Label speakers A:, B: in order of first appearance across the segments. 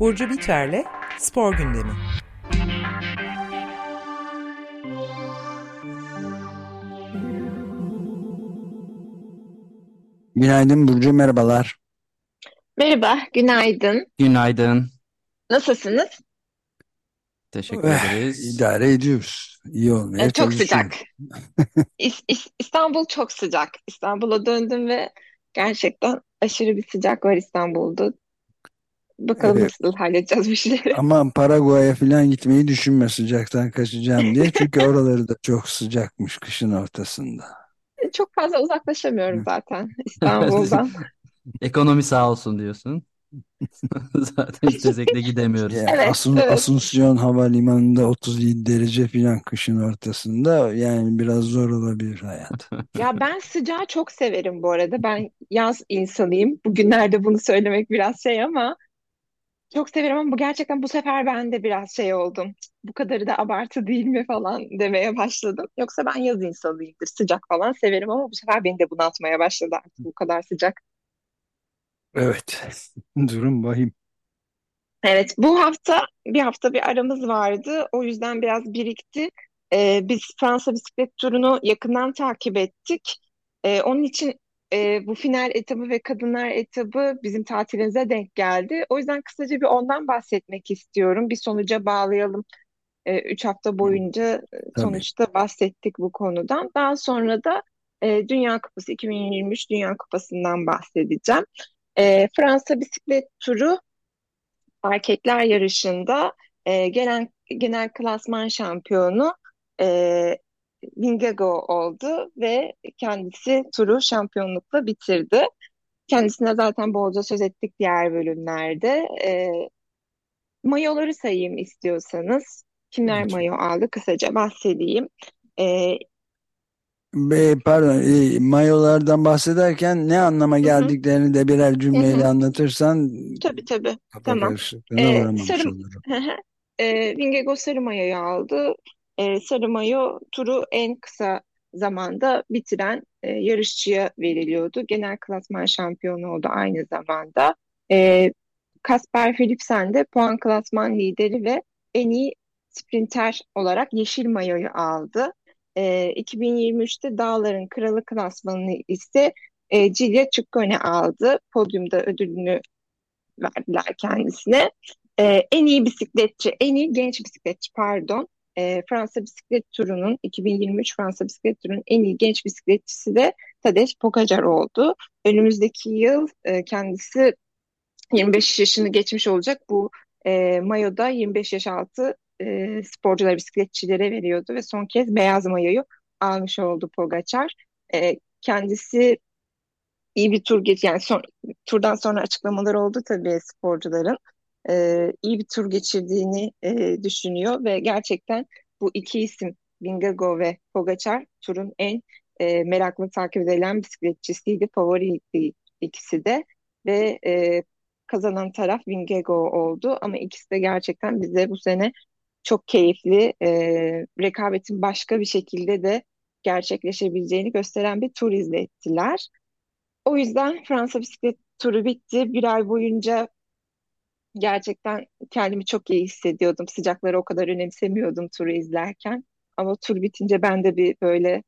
A: Burcu Biterle Spor Gündemi.
B: Günaydın Burcu, merhabalar.
C: Merhaba, günaydın.
D: Günaydın.
C: Nasılsınız?
D: Teşekkür
B: Eh,
D: ederiz.
B: idare ediyoruz. İyi olmaya
C: Ee, çok sıcak. İstanbul çok sıcak. İstanbul'a döndüm ve gerçekten aşırı bir sıcak var İstanbul'da. Bakalım
B: Evet.
C: nasıl halledeceğiz bu işleri.
B: Ama Paraguay'a falan gitmeyi düşünme sıcaktan kaçacağım diye. Çünkü oraları da çok sıcakmış kışın ortasında.
C: Çok fazla uzaklaşamıyorum zaten İstanbul'dan.
D: Ekonomi sağ olsun diyorsun. Zaten de gidemiyoruz.
B: Ya
C: Evet,
B: Asun,
C: evet.
B: Asunción Havalimanı'nda 37 derece falan kışın ortasında. Yani biraz zor olabilir hayat.
C: Ya ben sıcağı çok severim bu arada. Ben yaz insanıyım. Bugünlerde bunu söylemek biraz şey ama çok severim ama bu gerçekten bu sefer ben de biraz şey oldum. Bu kadarı da abartı değil mi falan demeye başladım. Yoksa ben yaz insanıyımdır. Sıcak falan severim ama bu sefer beni de bunaltmaya başladı artık bu kadar sıcak.
B: Evet. Durum vahim.
C: Evet, bu hafta bir hafta bir aramız vardı. O yüzden biraz birikti. Ee, biz Fransa bisiklet turunu yakından takip ettik. Ee, onun için e, bu final etabı ve kadınlar etabı bizim tatilimize denk geldi. O yüzden kısaca bir ondan bahsetmek istiyorum. Bir sonuca bağlayalım. Ee, üç hafta boyunca e,
B: Tabii.
C: sonuçta bahsettik bu konudan. Daha sonra da e, Dünya Kupası 2023 Dünya Kupası'ndan bahsedeceğim. Ee, Fransa bisiklet turu erkekler yarışında e, gelen genel klasman şampiyonu e, Vingegaard oldu ve kendisi turu şampiyonlukla bitirdi. Kendisine zaten bolca söz ettik diğer bölümlerde. E, mayoları sayayım istiyorsanız. Kimler
B: Lütfen.
C: mayo aldı? Kısaca bahsedeyim. E,
B: Be, pardon, e, mayolardan bahsederken ne anlama geldiklerini de birer cümleyle anlatırsan
C: Tabii tabii. Tamam. E,
B: uğramamış
C: sarı. E, Vingegaard sarı mayoyu aldı. E, sarı turu en kısa zamanda bitiren e, yarışçıya veriliyordu. Genel klasman şampiyonu oldu aynı zamanda. E, Kasper Philipsen de puan klasman lideri ve en iyi sprinter olarak yeşil mayoyu aldı. E, 2023'te Dağların Kralı klasmanını ise e, Cilya Ciccone aldı. Podyumda ödülünü verdiler kendisine. Ee, en iyi bisikletçi, en iyi genç bisikletçi pardon. Ee, Fransa bisiklet turunun 2023 Fransa bisiklet turunun en iyi genç bisikletçisi de Tadej Pogacar oldu. Önümüzdeki yıl e, kendisi 25 yaşını geçmiş olacak. Bu e, mayoda 25 yaş altı e, sporculara, bisikletçilere veriyordu ve son kez beyaz mayoyu almış oldu Pogacar. E, kendisi iyi bir tur geç yani son, turdan sonra açıklamalar oldu tabii sporcuların. Ee, iyi bir tur geçirdiğini e, düşünüyor ve gerçekten bu iki isim Vingegaard ve Pogacar turun en e, meraklı takip edilen bisikletçisiydi. Favoriydi ikisi de ve e, kazanan taraf Vingegaard oldu ama ikisi de gerçekten bize bu sene çok keyifli e, rekabetin başka bir şekilde de gerçekleşebileceğini gösteren bir tur izlettiler. O yüzden Fransa bisiklet turu bitti. Bir ay boyunca gerçekten kendimi çok iyi hissediyordum. Sıcakları o kadar önemsemiyordum turu izlerken. Ama tur bitince ben de bir böyle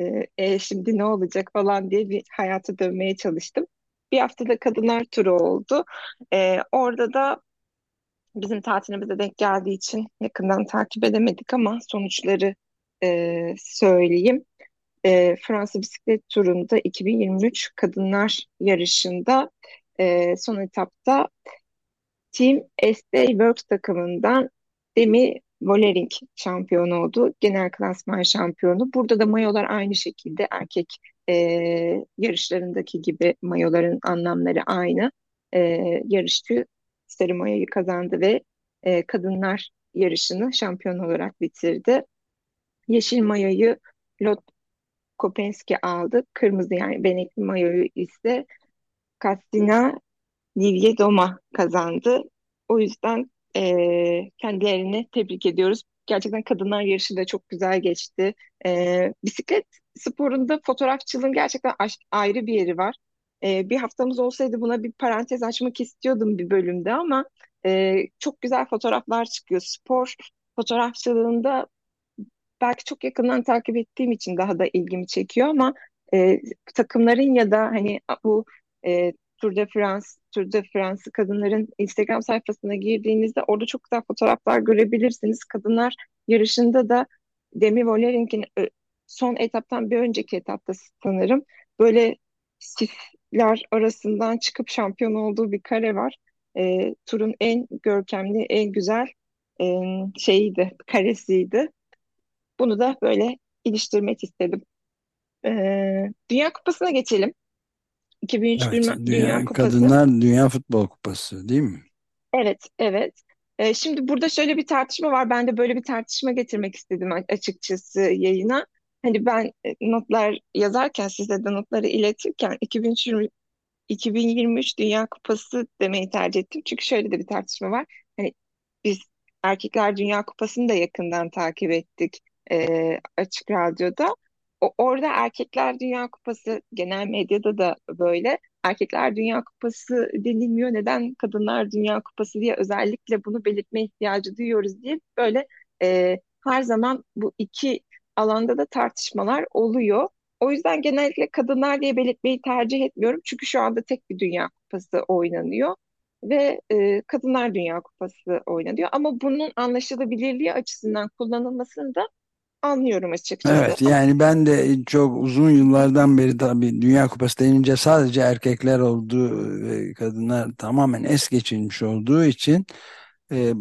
C: e, "E, şimdi ne olacak falan diye bir hayata dönmeye çalıştım. Bir haftada kadınlar turu oldu. E, orada da bizim tatilimize denk geldiği için yakından takip edemedik ama sonuçları e, söyleyeyim. E, Fransa bisiklet turunda 2023 kadınlar yarışında e, son etapta Team Estée Works takımından Demi Vollering şampiyon oldu. Genel klasman şampiyonu. Burada da mayolar aynı şekilde erkek e, yarışlarındaki gibi mayoların anlamları aynı. E, yarışçı sarı mayoyu kazandı ve e, kadınlar yarışını şampiyon olarak bitirdi. Yeşil mayoyu Lot Kopenski aldı. Kırmızı yani benekli mayoyu ise Katina Livie-Doma kazandı. O yüzden eee, kendilerini tebrik ediyoruz. Gerçekten kadınlar yarışı da çok güzel geçti. Eee, bisiklet sporunda fotoğrafçılığın gerçekten ayrı bir yeri var. Eee, bir haftamız olsaydı buna bir parantez açmak istiyordum bir bölümde ama e, çok güzel fotoğraflar çıkıyor. Spor fotoğrafçılığında belki çok yakından takip ettiğim için daha da ilgimi çekiyor ama e, takımların ya da hani bu e, Tour de France, Tour de France kadınların Instagram sayfasına girdiğinizde orada çok güzel fotoğraflar görebilirsiniz. Kadınlar yarışında da Demi Volerink'in e, son etaptan bir önceki etapta sanırım böyle sisler arasından çıkıp şampiyon olduğu bir kare var. E, turun en görkemli, en güzel e, şeyiydi, karesiydi. Bunu da böyle iliştirmek istedim. E, Dünya Kupası'na geçelim. 2003
B: Evet,
C: Dünya, Dünya Kupası.
B: Kadınlar Dünya Futbol Kupası değil mi?
C: Evet, evet. Ee, şimdi burada şöyle bir tartışma var. Ben de böyle bir tartışma getirmek istedim açıkçası yayına. Hani ben e, notlar yazarken, size de notları iletirken 2020, 2023 Dünya Kupası demeyi tercih ettim. Çünkü şöyle de bir tartışma var. Hani biz Erkekler Dünya Kupası'nı da yakından takip ettik e, Açık Radyo'da. Orada Erkekler Dünya Kupası genel medyada da böyle. Erkekler Dünya Kupası denilmiyor. Neden Kadınlar Dünya Kupası diye özellikle bunu belirtme ihtiyacı duyuyoruz diye böyle e, her zaman bu iki alanda da tartışmalar oluyor. O yüzden genellikle kadınlar diye belirtmeyi tercih etmiyorum. Çünkü şu anda tek bir Dünya Kupası oynanıyor ve e, Kadınlar Dünya Kupası oynanıyor. Ama bunun anlaşılabilirliği açısından kullanılmasını da anlıyorum açıkçası.
B: Evet yani ben de çok uzun yıllardan beri tabii Dünya Kupası denince sadece erkekler olduğu ve kadınlar tamamen es geçilmiş olduğu için e,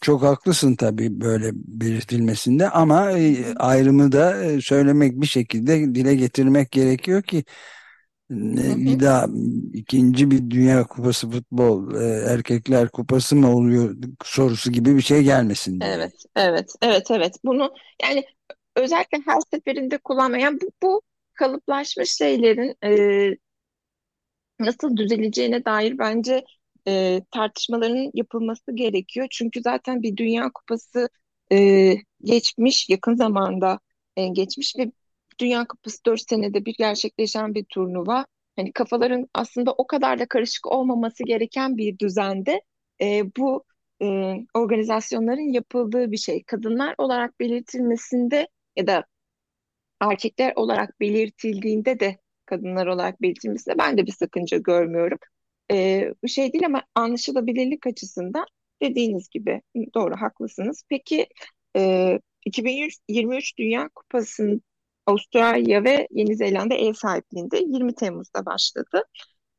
B: çok haklısın tabii böyle belirtilmesinde ama e, ayrımı da e, söylemek bir şekilde dile getirmek gerekiyor ki. Bir daha ikinci bir Dünya Kupası futbol e, erkekler kupası mı oluyor sorusu gibi bir şey gelmesin diye.
C: Evet, evet, evet, evet. Bunu yani özellikle her seferinde kullanmayan bu, bu kalıplaşmış şeylerin e, nasıl düzeleceğine dair bence e, tartışmaların yapılması gerekiyor. Çünkü zaten bir Dünya Kupası e, geçmiş, yakın zamanda e, geçmiş ve Dünya Kupası 4 senede bir gerçekleşen bir turnuva. Hani kafaların aslında o kadar da karışık olmaması gereken bir düzende e, bu e, organizasyonların yapıldığı bir şey. Kadınlar olarak belirtilmesinde ya da erkekler olarak belirtildiğinde de kadınlar olarak belirtilmesinde ben de bir sakınca görmüyorum. Ee, şey değil ama anlaşılabilirlik açısından dediğiniz gibi doğru haklısınız. Peki e, 2023 Dünya Kupası'nın Avustralya ve Yeni Zelanda ev sahipliğinde 20 Temmuz'da başladı.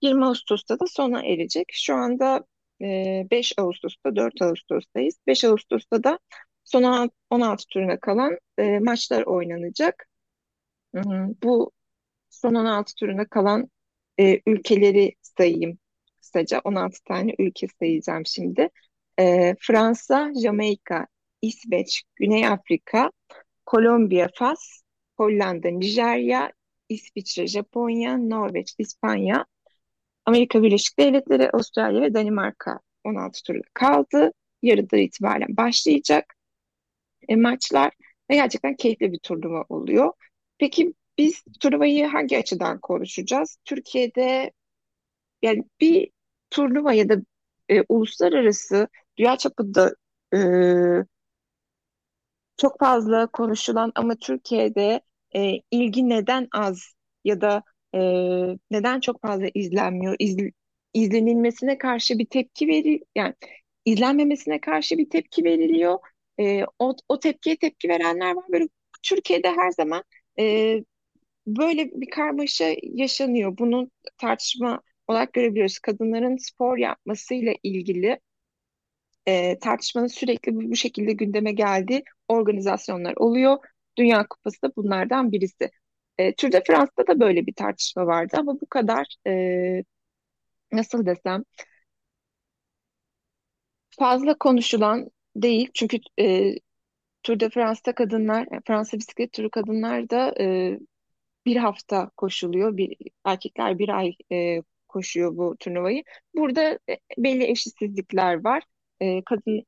C: 20 Ağustos'ta da sona erecek. Şu anda e, 5 Ağustos'ta 4 Ağustos'tayız. 5 Ağustos'ta da son 16 turuna kalan e, maçlar oynanacak. Bu son 16 turuna kalan e, ülkeleri sayayım kısaca. 16 tane ülke sayacağım şimdi. E, Fransa, Jamaika, İsveç, Güney Afrika, Kolombiya, Fas, Hollanda, Nijerya, İsviçre, Japonya, Norveç, İspanya, Amerika Birleşik Devletleri, Avustralya ve Danimarka 16 turda kaldı. Yarıdan itibaren başlayacak e, maçlar ve gerçekten keyifli bir turnuva oluyor. Peki biz turnuvayı hangi açıdan konuşacağız? Türkiye'de yani bir turnuva ya da e, uluslararası dünya çapında e, çok fazla konuşulan ama Türkiye'de e, ilgi neden az ya da e, neden çok fazla izlenmiyor? İzl- izlenilmesine karşı bir tepki veri yani izlenmemesine karşı bir tepki veriliyor. E, o, o tepkiye tepki verenler var. Böyle Türkiye'de her zaman e, böyle bir karmaşa yaşanıyor. Bunu tartışma olarak görebiliyoruz. Kadınların spor yapmasıyla ilgili e, tartışmanın sürekli bu, bu şekilde gündeme geldiği organizasyonlar oluyor. Dünya Kupası da bunlardan birisi. E, Tour de France'da da böyle bir tartışma vardı ama bu kadar e, nasıl desem fazla konuşulan değil. Çünkü e, Tour de France'da kadınlar, Fransa bisiklet turu kadınlar da e, bir hafta koşuluyor. Bir, erkekler bir ay e, koşuyor bu turnuvayı. Burada e, belli eşitsizlikler var. E, kadın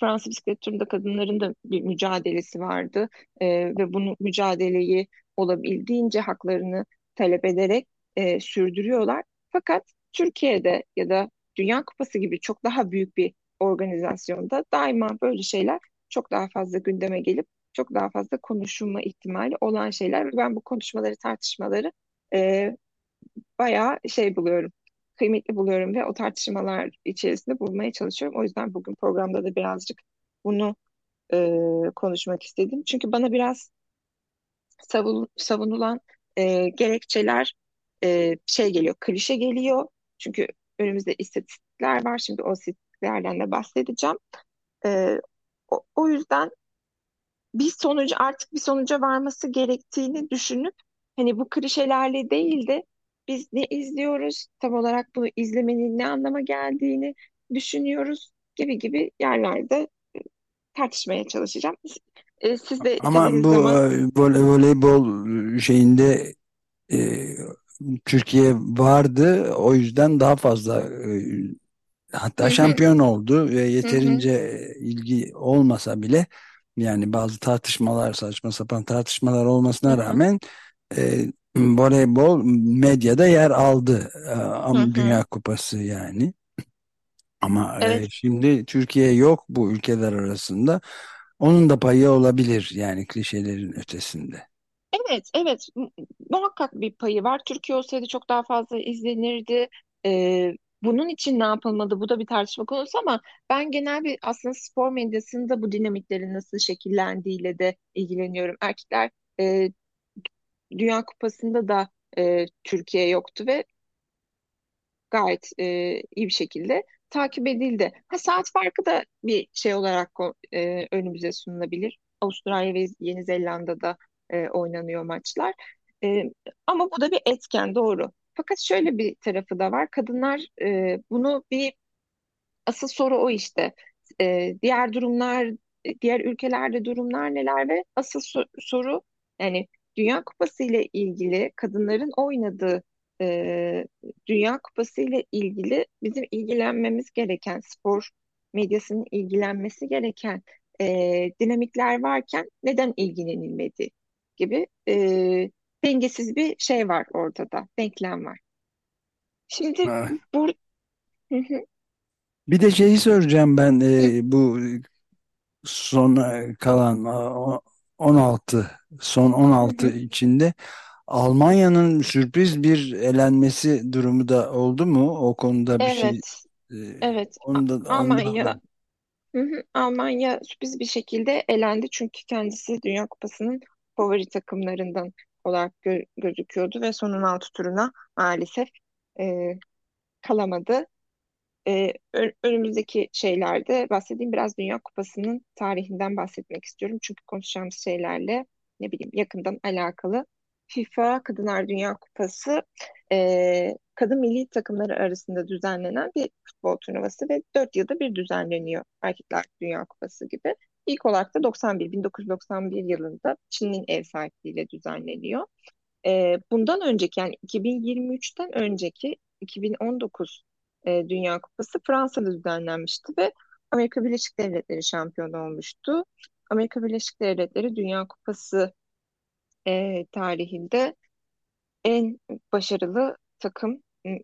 C: Fransa bisiklet turunda kadınların da bir mücadelesi vardı E, ve bunu mücadeleyi olabildiğince haklarını talep ederek e, sürdürüyorlar. Fakat Türkiye'de ya da Dünya Kupası gibi çok daha büyük bir organizasyonda daima böyle şeyler çok daha fazla gündeme gelip çok daha fazla konuşulma ihtimali olan şeyler ve ben bu konuşmaları, tartışmaları e, bayağı şey buluyorum, kıymetli buluyorum ve o tartışmalar içerisinde bulmaya çalışıyorum. O yüzden bugün programda da birazcık bunu e, konuşmak istedim. Çünkü bana biraz savun, savunulan e, gerekçeler e, şey geliyor, klişe geliyor. Çünkü önümüzde istatistikler var. Şimdi o istatistiklerden de bahsedeceğim. E, o, o yüzden bir sonucu artık bir sonuca varması gerektiğini düşünüp hani bu klişelerle değil de biz ne izliyoruz tam olarak bunu izlemenin ne anlama geldiğini düşünüyoruz gibi gibi yerlerde e, tartışmaya çalışacağım. E, Siz de
B: Ama bu
C: zaman
B: e, vole- voleybol şeyinde e, Türkiye vardı. O yüzden daha fazla e, hatta
C: hı hı,
B: şampiyon oldu ve
C: hı hı,
B: yeterince ilgi olmasa bile yani bazı tartışmalar saçma sapan tartışmalar
C: hı
B: olmasına
C: hı,
B: rağmen e, voleybol medyada yer aldı. E,
C: hı
B: am- Dünya. Kupası yani. Ama e,
C: Evet,
B: şimdi Türkiye yok bu ülkeler arasında. Onun da payı olabilir yani klişelerin ötesinde.
C: evet, evet. Mu- Muhakkak bir payı var. Türkiye olsaydı çok daha fazla izlenirdi. Ee, bunun için ne yapılmalı? Bu da bir tartışma konusu ama ben genel bir aslında spor medyasında bu dinamiklerin nasıl şekillendiğiyle de ilgileniyorum. Erkekler e, Dünya Kupası'nda da e, Türkiye yoktu ve gayet e, iyi bir şekilde takip edildi. Ha, saat farkı da bir şey olarak e, önümüze sunulabilir. Avustralya ve Yeni Zelanda'da e, oynanıyor maçlar. E, ama bu da bir etken doğru. Fakat şöyle bir tarafı da var. Kadınlar e, bunu bir Asıl soru o işte. Ee, diğer durumlar, diğer ülkelerde durumlar neler ve asıl so- soru yani Dünya Kupası ile ilgili kadınların oynadığı e, Dünya Kupası ile ilgili bizim ilgilenmemiz gereken spor medyasının ilgilenmesi gereken e, dinamikler varken neden ilgilenilmedi gibi e, dengesiz bir şey var ortada, denklem var. Şimdi
B: Evet.
C: bu
B: Bir de şeyi soracağım ben e, bu son kalan 16 son
C: hı
B: 16
C: hı.
B: içinde Almanya'nın sürpriz bir elenmesi durumu da oldu mu? O konuda bir şey
C: Evet,
B: e,
C: evet.
B: Onu da
C: Almanya, hı hı, Almanya sürpriz bir şekilde elendi çünkü kendisi Dünya Kupası'nın favori takımlarından olarak gö- gözüküyordu ve son 16 turuna maalesef e, kalamadı. E, önümüzdeki şeylerde bahsedeyim biraz Dünya Kupası'nın tarihinden bahsetmek istiyorum çünkü konuşacağımız şeylerle ne bileyim yakından alakalı. FIFA Kadınlar Dünya Kupası e, kadın milli takımları arasında düzenlenen bir futbol turnuvası ve 4 yılda bir düzenleniyor Erkekler Dünya Kupası gibi. İlk olarak da 91, 1991 yılında Çin'in ev sahipliğiyle düzenleniyor. E, bundan önceki yani 2023'ten önceki 2019 e, Dünya Kupası Fransa'da düzenlenmişti ve Amerika Birleşik Devletleri şampiyon olmuştu. Amerika Birleşik Devletleri Dünya Kupası e, tarihinde en başarılı takım m,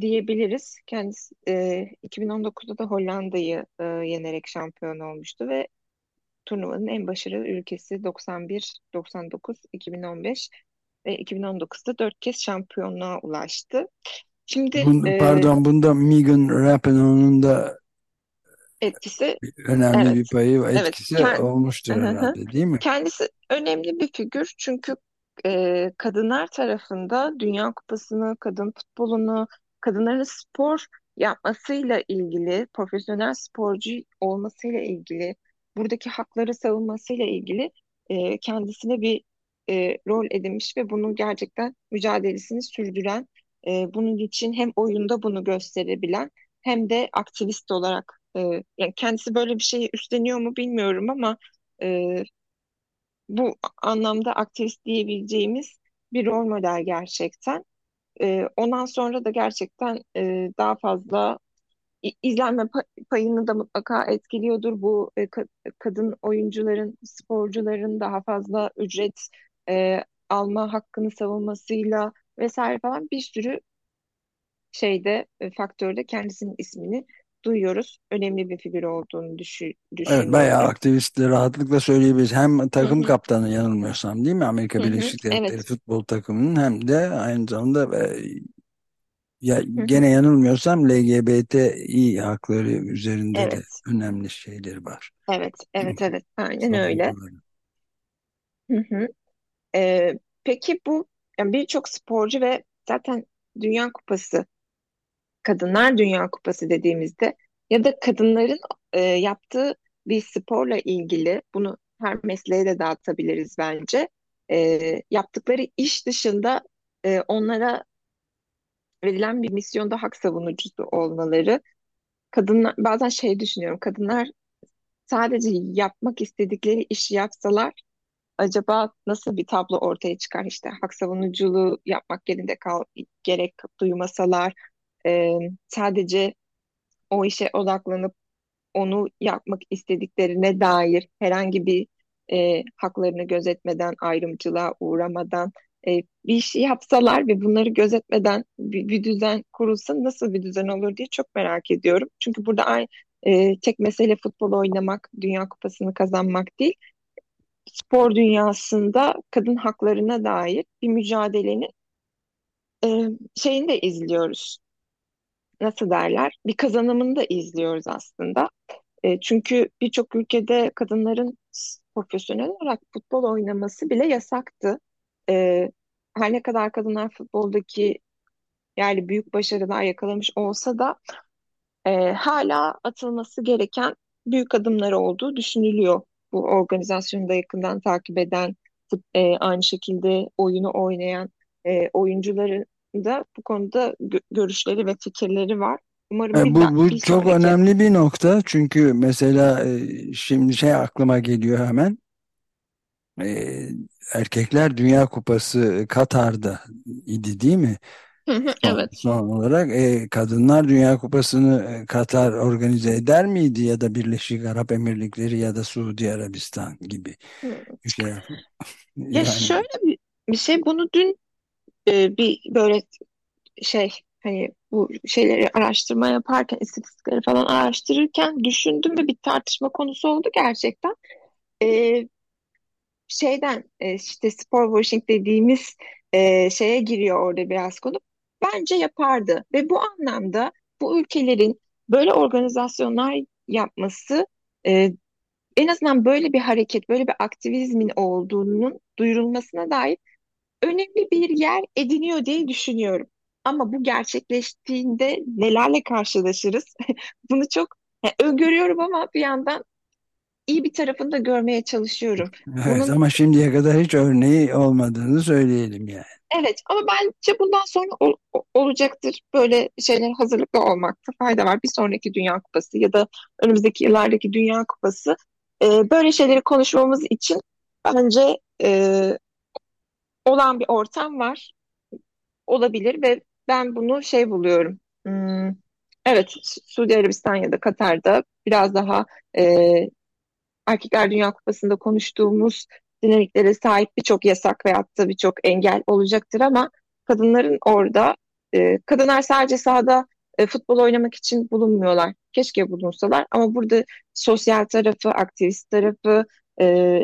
C: diyebiliriz. Kendisi e, 2019'da da Hollanda'yı e, yenerek şampiyon olmuştu ve turnuvanın en başarılı ülkesi 91, 99, 2015 ve 2019'da dört kez şampiyonluğa ulaştı. Şimdi
B: Bun-
C: e,
B: pardon bunda Megan Rapinoe'nun da
C: etkisi
B: önemli bir
C: evet
B: payı
C: evet
B: etkisi
C: Ken-
B: olmuştur herhalde değil mi?
C: kendisi önemli bir figür çünkü e, kadınlar tarafında Dünya Kupası'nı, kadın futbolunu, kadınların spor yapmasıyla ilgili, profesyonel sporcu olmasıyla ilgili, buradaki hakları savunmasıyla ilgili e, kendisine bir e, rol edinmiş ve bunun gerçekten mücadelesini sürdüren, e, bunun için hem oyunda bunu gösterebilen hem de aktivist olarak, e, yani kendisi böyle bir şeyi üstleniyor mu bilmiyorum ama e, bu anlamda aktivist diyebileceğimiz bir rol model gerçekten. Ee, ondan sonra da gerçekten e, daha fazla izlenme pa- payını da mutlaka etkiliyordur. Bu e, ka- kadın oyuncuların, sporcuların daha fazla ücret e, alma hakkını savunmasıyla vesaire falan bir sürü şeyde e, faktörde kendisinin ismini duyuyoruz. Önemli bir figür olduğunu düşü-
B: Evet bayağı
C: düşünüyorum.
B: aktivistleri rahatlıkla söyleyebiliriz. Hem
C: Hı
B: takım
C: hı,
B: kaptanı yanılmıyorsam değil mi? Amerika
C: hı hı,
B: Birleşik Devletleri
C: evet.
B: futbol takımının hem de aynı zamanda e, ya
C: Hı hı,
B: gene yanılmıyorsam LGBTİ hakları üzerinde de
C: evet.
B: önemli şeyleri var.
C: Evet, evet, evet. Aynen öyle. Hı hı. Ee, peki bu yani birçok sporcu ve zaten Dünya Kupası, Kadınlar Dünya Kupası dediğimizde ya da kadınların e, yaptığı bir sporla ilgili bunu her mesleğe de dağıtabiliriz bence. Ee, yaptıkları iş dışında e, onlara verilen bir misyonda hak savunucusu olmaları. Kadınlar bazen şey düşünüyorum. Kadınlar sadece yapmak istedikleri işi yapsalar acaba nasıl bir tablo ortaya çıkar işte hak savunuculuğu yapmak yerinde kal gerek duymasalar e, sadece o işe odaklanıp onu yapmak istediklerine dair herhangi bir e, haklarını gözetmeden ayrımcılığa uğramadan e, bir işi yapsalar ve bunları gözetmeden bir, bir düzen kurulsa nasıl bir düzen olur diye çok merak ediyorum. Çünkü burada ay, e, tek mesele futbol oynamak, Dünya Kupası'nı kazanmak değil spor dünyasında kadın haklarına dair bir mücadelenin e, şeyini de izliyoruz. Nasıl derler? Bir kazanımını da izliyoruz aslında. E, çünkü birçok ülkede kadınların profesyonel olarak futbol oynaması bile yasaktı. E, her ne kadar kadınlar futboldaki yani büyük başarılar yakalamış olsa da e, hala atılması gereken büyük adımlar olduğu düşünülüyor. Bu organizasyonu da yakından takip eden, e, aynı şekilde oyunu oynayan e, oyuncuların da bu konuda gö- görüşleri ve fikirleri var. Umarım
B: E, bu, bu çok
C: sonraki
B: önemli bir nokta çünkü mesela e, şimdi şey aklıma geliyor hemen E, Erkekler Dünya Kupası Katar'da idi değil mi?
C: Hı hı,
B: Son,
C: evet.
B: son olarak e, Kadınlar Dünya Kupası'nı e, Katar organize eder miydi ya da Birleşik Arap Emirlikleri ya da Suudi Arabistan gibi
C: Hı.
B: ülkeler
C: Ya
B: yani
C: şöyle bir, bir şey bunu dün e, bir böyle şey hani bu şeyleri araştırma yaparken istatistikleri falan araştırırken düşündüm ve bir tartışma konusu oldu gerçekten. E, şeyden e, işte spor washing dediğimiz e, şeye giriyor orada biraz konu. Bence yapardı ve bu anlamda bu ülkelerin böyle organizasyonlar yapması e, en azından böyle bir hareket, böyle bir aktivizmin olduğunun duyurulmasına dair önemli bir yer ediniyor diye düşünüyorum. Ama bu gerçekleştiğinde nelerle karşılaşırız? Bunu çok yani öngörüyorum ama bir yandan iyi bir tarafını da görmeye çalışıyorum.
B: evet
C: Bunun
B: ama şimdiye kadar hiç örneği olmadığını söyleyelim yani.
C: evet ama bence bundan sonra ol- olacaktır. Böyle şeyler hazırlıklı olmakta fayda var. Bir sonraki Dünya Kupası ya da önümüzdeki yıllardaki Dünya Kupası e, böyle şeyleri konuşmamız için bence e, olan bir ortam var. olabilir ve ben bunu şey buluyorum. Hmm, evet, Su- Suudi Arabistan ya da Katar'da biraz daha e, Erkekler Dünya Kupası'nda konuştuğumuz dinamiklere sahip birçok yasak veyahut da birçok engel olacaktır ama kadınların orada e, kadınlar sadece sahada e, futbol oynamak için bulunmuyorlar. Keşke bulunsalar ama burada sosyal tarafı, aktivist tarafı, e,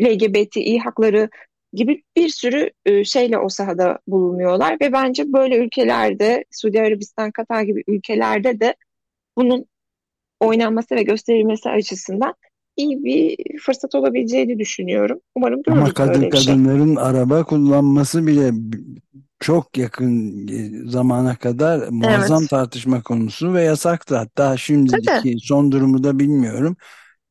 C: LGBTİ hakları gibi bir sürü e, şeyle o sahada bulunuyorlar ve bence böyle ülkelerde Suudi Arabistan, Katar gibi ülkelerde de bunun oynanması ve gösterilmesi açısından iyi bir fırsat olabileceğini düşünüyorum. Umarım
B: Ama
C: görürüz
B: kadın
C: böyle bir şey.
B: kadınların araba kullanması bile çok yakın e, zamana kadar muazzam
C: Evet.
B: tartışma konusu ve yasaktı. Hatta
C: Tabii.
B: şimdiki son durumu da bilmiyorum.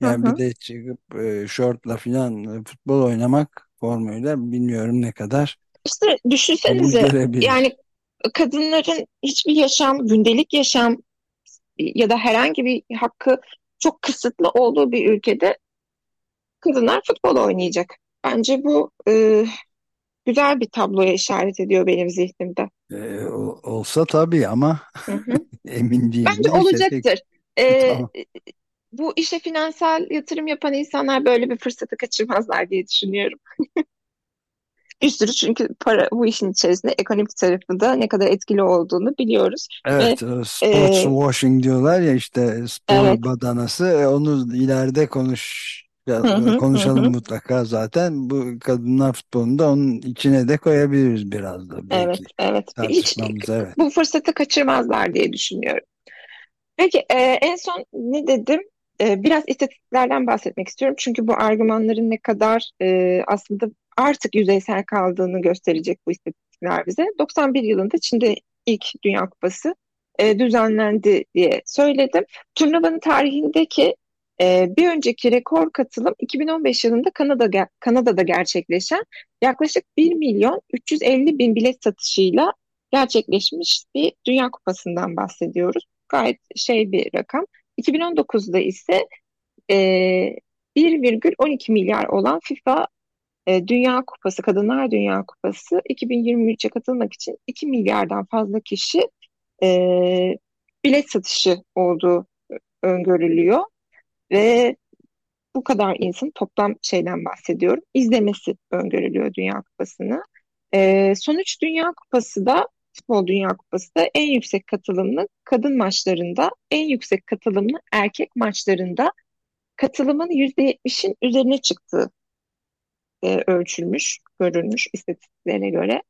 C: Hı
B: Yani bir
C: hı.
B: de çıkıp e, şortla filan e, futbol oynamak formuyla bilmiyorum ne kadar
C: İşte düşünsenize yani kadınların hiçbir yaşam, gündelik yaşam ya da herhangi bir hakkı çok kısıtlı olduğu bir ülkede kadınlar futbol oynayacak. Bence bu e, güzel bir tabloya işaret ediyor benim zihnimde.
B: E, o- olsa tabii ama
C: Hı hı.
B: emin değilim.
C: Bence
B: peki
C: olacaktır. E,
B: tamam.
C: bu işe finansal yatırım yapan insanlar böyle bir fırsatı kaçırmazlar diye düşünüyorum. Bir sürü çünkü para bu işin içerisinde ekonomik tarafı da ne kadar etkili olduğunu biliyoruz.
B: Evet,
C: Ve e,
B: sports washing diyorlar ya işte spor
C: evet.
B: badanası. E, Onu ileride konuş konuşalım mutlaka zaten. Bu kadınlar futbolunda onun içine de koyabiliriz biraz da
C: Evet,
B: belki
C: evet. Hiç
B: tartışmamız. Evet.
C: bu fırsatı kaçırmazlar diye düşünüyorum. Peki e, en son ne dedim? E, biraz istatistiklerden bahsetmek istiyorum. Çünkü bu argümanların ne kadar e, aslında artık yüzeysel kaldığını gösterecek bu istatistikler bize. 91 yılında Çin'de ilk Dünya Kupası e, düzenlendi diye söyledim. Turnuvanın tarihindeki e, bir önceki rekor katılım 2015 yılında Kanada Kanada'da gerçekleşen yaklaşık 1 milyon 350 bin bilet satışıyla gerçekleşmiş bir Dünya Kupası'ndan bahsediyoruz. Gayet şey bir rakam. 2019'da ise e, 1,12 milyar olan FIFA e, Dünya Kupası, Kadınlar Dünya Kupası 2023'e katılmak için 2 milyardan fazla kişi e, bilet satışı olduğu öngörülüyor ve bu kadar insan toplam şeyden bahsediyorum. izlemesi öngörülüyor Dünya Kupası'nı. E, sonuç Dünya Kupası da Futbol Dünya Kupası da en yüksek katılımlı kadın maçlarında, en yüksek katılımlı erkek maçlarında katılımın %70'in üzerine çıktığı e, ölçülmüş, görülmüş istatistiklere göre.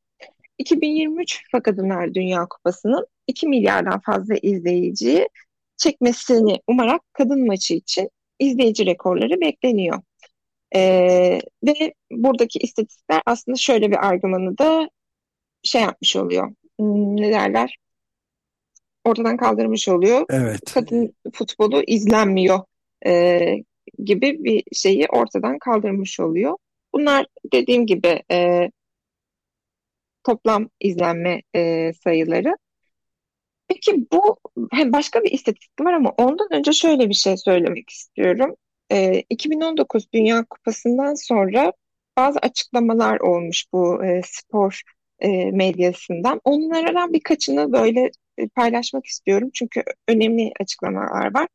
C: 2023 FIFA Kadınlar Dünya Kupası'nın 2 milyardan fazla izleyiciyi çekmesini umarak kadın maçı için izleyici rekorları bekleniyor. Ee, ve buradaki istatistikler aslında şöyle bir argümanı da şey yapmış oluyor. Hmm, ne derler? Ortadan kaldırmış oluyor.
B: Evet.
C: Kadın futbolu izlenmiyor e, gibi bir şeyi ortadan kaldırmış oluyor. Bunlar dediğim gibi e, toplam izlenme e, sayıları. Peki bu hem başka bir istatistik var ama ondan önce şöyle bir şey söylemek istiyorum. E, 2019 Dünya Kupası'ndan sonra bazı açıklamalar olmuş bu e, spor e, medyasından. Onlardan birkaçını böyle e, paylaşmak istiyorum çünkü önemli açıklamalar var.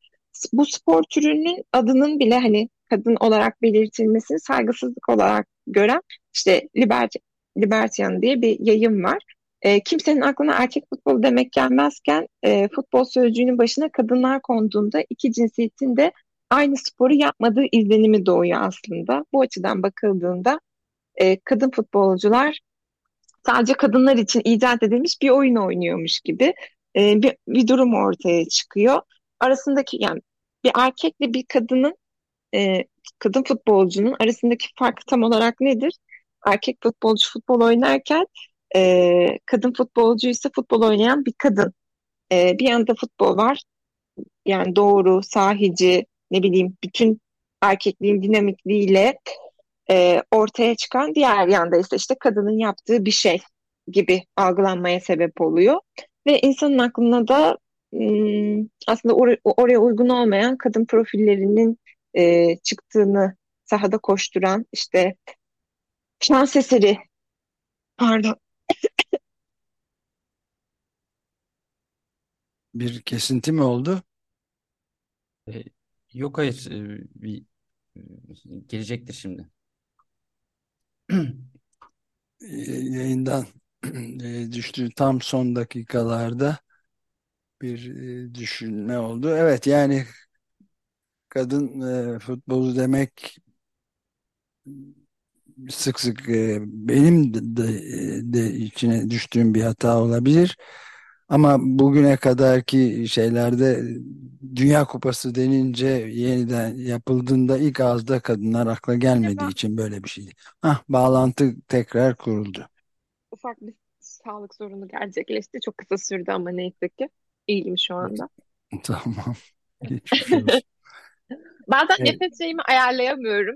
C: Bu spor türünün adının bile hani kadın olarak belirtilmesini saygısızlık olarak gören işte Libert Libertian diye bir yayın var. E, kimsenin aklına erkek futbolu demek gelmezken e, futbol sözcüğünün başına kadınlar konduğunda iki cinsiyetin de aynı sporu yapmadığı izlenimi doğuyor aslında. Bu açıdan bakıldığında e, kadın futbolcular sadece kadınlar için icat edilmiş bir oyun oynuyormuş gibi e, bir, bir durum ortaya çıkıyor. Arasındaki yani bir erkekle bir kadının e, kadın futbolcunun arasındaki fark tam olarak nedir? Erkek futbolcu futbol oynarken e, kadın futbolcu ise futbol oynayan bir kadın. E, bir yanda futbol var. Yani doğru, sahici, ne bileyim bütün erkekliğin dinamikliğiyle e, ortaya çıkan diğer yanda ise işte kadının yaptığı bir şey gibi algılanmaya sebep oluyor. Ve insanın aklına da ım, aslında or oraya uygun olmayan kadın profillerinin e, çıktığını sahada koşturan işte şans eseri pardon
B: Bir kesinti mi oldu?
D: E, yok hayır e, bir e, gelecektir şimdi.
B: E, Yayından e, düştü tam son dakikalarda bir e, düşünme oldu. Evet yani kadın e, futbolu demek sık sık e, benim de, de, içine düştüğüm bir hata olabilir. Ama bugüne kadarki şeylerde Dünya Kupası denince yeniden yapıldığında ilk ağızda kadınlar akla gelmediği için böyle bir şeydi. Ah bağlantı tekrar kuruldu.
C: ufak bir sağlık sorunu gerçekleşti. Çok kısa sürdü ama neyse ki iyiyim şu anda.
B: Tamam. Geçmiş olsun.
C: Bazen
B: Evet.
C: nefes şeyimi ayarlayamıyorum.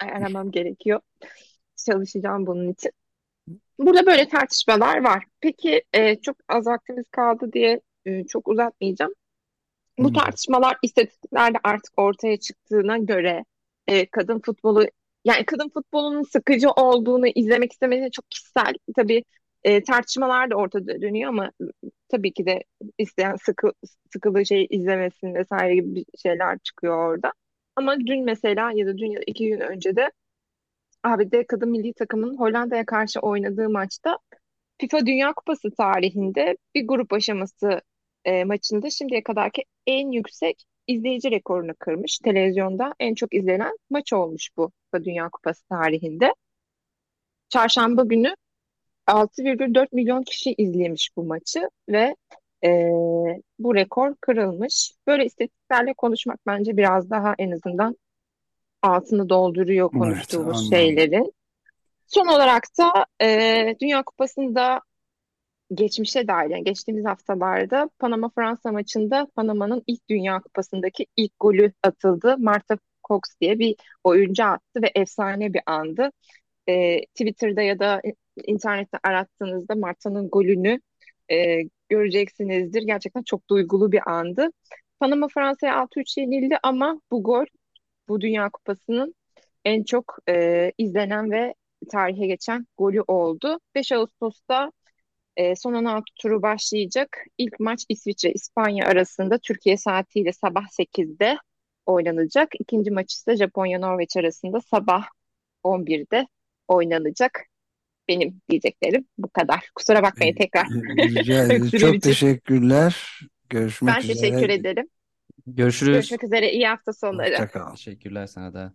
C: Ayarlamam gerekiyor. Çalışacağım bunun için. Burada böyle tartışmalar var. Peki e, çok az vaktimiz kaldı diye e, çok uzatmayacağım. Bu
B: Hmm.
C: tartışmalar istatistiklerde artık ortaya çıktığına göre e, kadın futbolu yani kadın futbolunun sıkıcı olduğunu izlemek istemediğini çok kişisel tabii e, tartışmalar da ortada dönüyor ama tabii ki de isteyen sıkı, sıkıldığı şeyi izlemesin vesaire gibi şeyler çıkıyor orada. Ama dün mesela ya da dün ya da iki gün önce de ABD kadın milli takımının Hollanda'ya karşı oynadığı maçta FIFA Dünya Kupası tarihinde bir grup aşaması e, maçında şimdiye kadarki en yüksek izleyici rekorunu kırmış. Televizyonda en çok izlenen maç olmuş bu FIFA Dünya Kupası tarihinde. Çarşamba günü 6,4 milyon kişi izlemiş bu maçı ve e, bu rekor kırılmış. Böyle istatistiklerle konuşmak bence biraz daha en azından altını dolduruyor
B: Evet,
C: konuştuğumuz
B: anladım.
C: şeylerin. Son olarak da e, Dünya Kupası'nda geçmişe dair yani geçtiğimiz haftalarda Panama Fransa maçında Panama'nın ilk Dünya Kupası'ndaki ilk golü atıldı. Marta Cox diye bir oyuncu attı ve efsane bir andı. E, Twitter'da ya da internette arattığınızda Marta'nın golünü e, göreceksinizdir. Gerçekten çok duygulu bir andı. Panama Fransa'ya 6-3 yenildi ama bu gol bu Dünya Kupası'nın en çok e, izlenen ve tarihe geçen golü oldu. 5 Ağustos'ta e, son 16 turu başlayacak. İlk maç İsviçre-İspanya arasında Türkiye saatiyle sabah 8'de oynanacak. İkinci maç ise Japonya-Norveç arasında sabah 11'de oynanacak. Benim diyeceklerim bu kadar. Kusura bakmayın tekrar.
B: Rica Çok teşekkürler. Görüşmek
C: Ben
B: üzere.
C: teşekkür ederim.
D: Görüşürüz.
C: Görüşmek üzere. İyi hafta sonları.
B: Hoşça kal.
D: Teşekkürler sana da.